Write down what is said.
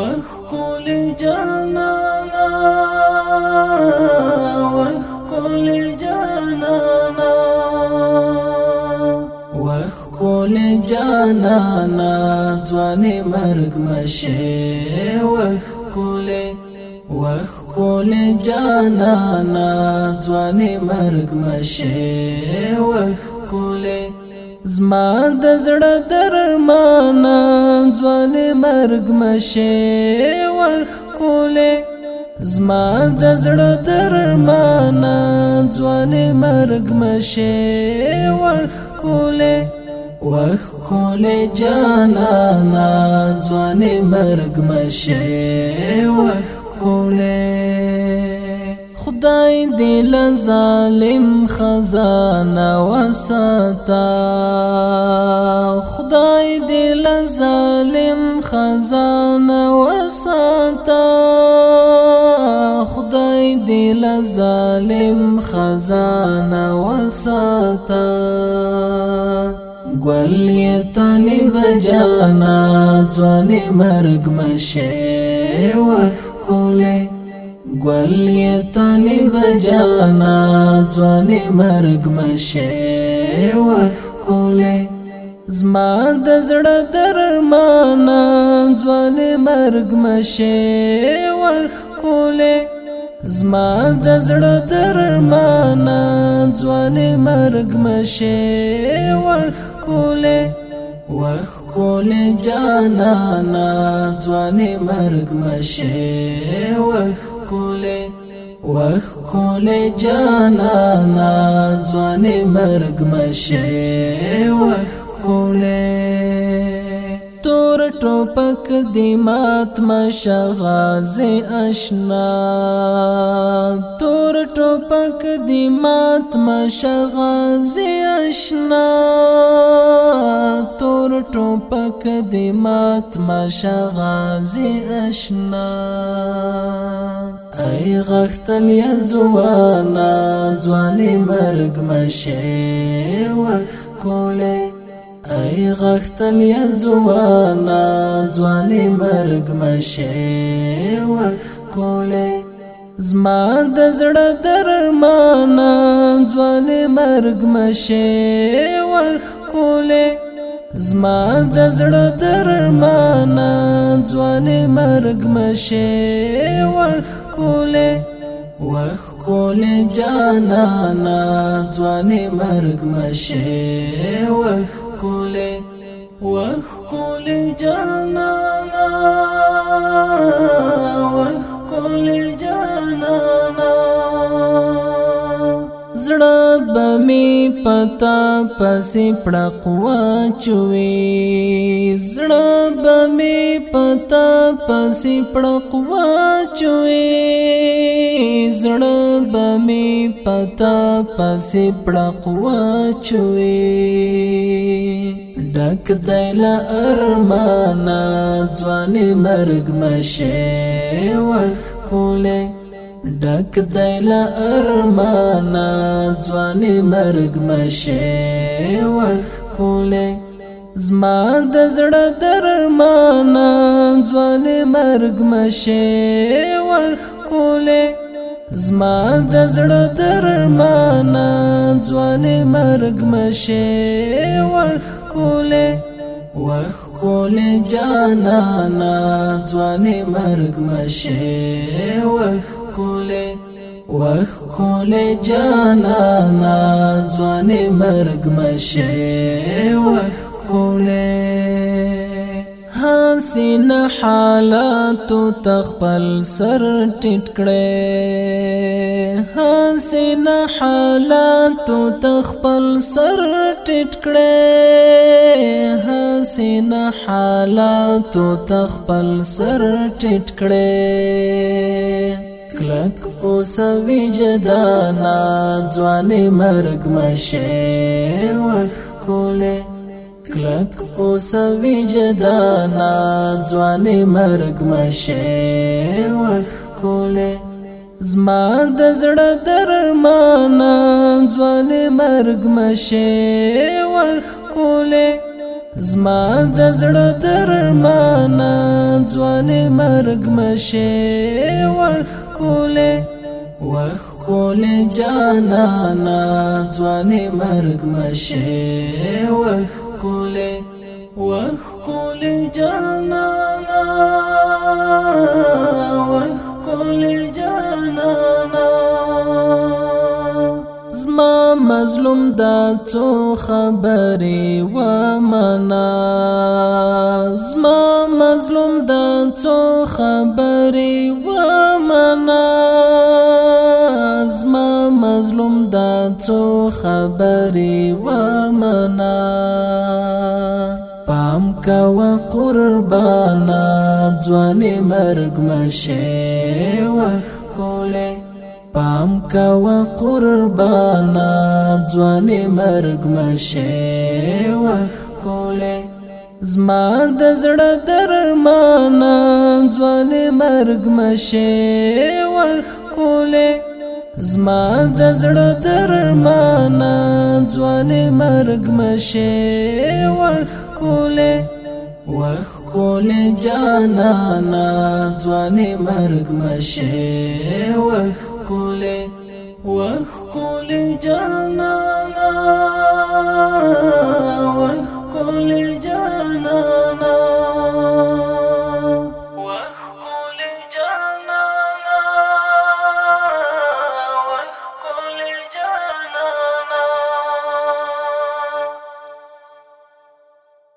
وخکول جانانا وخکول جانانا وخکول جانانا ځواني مرګ مشه وخکول وخکول جانانا ځواني مرګ مشه وخکول زما د زړه درمانا ځوان مرګ مشه وخ کوله زما د زړه درمانا ځوان مرګ مشه وخ کوله وخ کوله جانا ځوان مرګ مشه وخ کوله خدای دی لظالم خزانه وساتا خدای دی لظالم خزانه وساتا خدای دی لظالم خزانه وساتا گل ی طالب جانا ځواني مرګ مشه وخ گل یې طالب جانا ځوان مرګ مشه وکوله زما د زړه درمان ځوان مرګ مشه وکوله زما د زړه درمان ځوان مرګ مشه وکوله وخ کول جانا نا ځوان مرګ مشه وخ کوله وخ کوله جانانا ځوان مرګ مشه وخ کوله تور ټوپک دی مات مشه غازی آشنا تور ټوپک دی مات مشه غازی آشنا تور ټوپک دی مات مشه غازی آشنا ای غختم یا زوانا زوانی مرگ مشی وکولی ای غختم یا زوانا زوانی مرگ مشی وکولی زما د زړه درمان ځواني مرګ مشه وخوله زما د زړه درمان ځواني مرګ مشه وخ وخوله وخوله جانانا ځواني مرګ مشه وخوله وخوله جانانا وخوله جانانا زړه به می پتا پسې پړق واچوي زړه به می پتا پسې پړق واچوي زړه به می پتا پسې پړق واچوي ډک دایل ارمانا ځواني مرګ مشه وخ کوله ډک دیل ارمانا ځوان مرګ مشه وخوله زما د زړه درمانا ځوان مرګ مشه وخوله زما د زړه درمانا ځوان مرګ مشه وخوله وخ کول جانا نا ځوان مرګ مشه وخ کوله وخ کوله جانانا ځوان مرګ مشه وخ کوله حسین حالات تخپل سر ټټ کړې حسین حالات تخپل سر ټټ کړې حسین حالات تخپل سر ټټ کړې کلک او سوي جدانا ځواني مرګ مشه وخوله کلک او سوي جدانا ځواني مرګ مشه وخوله زما د زړه درمان ځواني مرګ مشه وخوله زما د زړه درمانه ځواني مرګ مشه وخت کوله وخ کوله جانانا ځواني مرګ مشه وخ کوله وخ کوله جانانا وخ کوله جانانا زما مظلوم دا څو خبرې و منا زما مظلوم دا څو خبرې و مظلوم دا څو خبرې ومنا پام کوا قربانا ځواني مرګ مشه وخوله پام کوا قربانا ځواني مرګ مشه وخوله زما د زړه درمانا ځواني مرګ مشه وخوله زما د زړه درمانا ځوانې مرګ مشه وخ کوله وخ کوله جانانا ځوانې مرګ مشه وخ کوله وخ کوله جانانا وخ کوله جانانا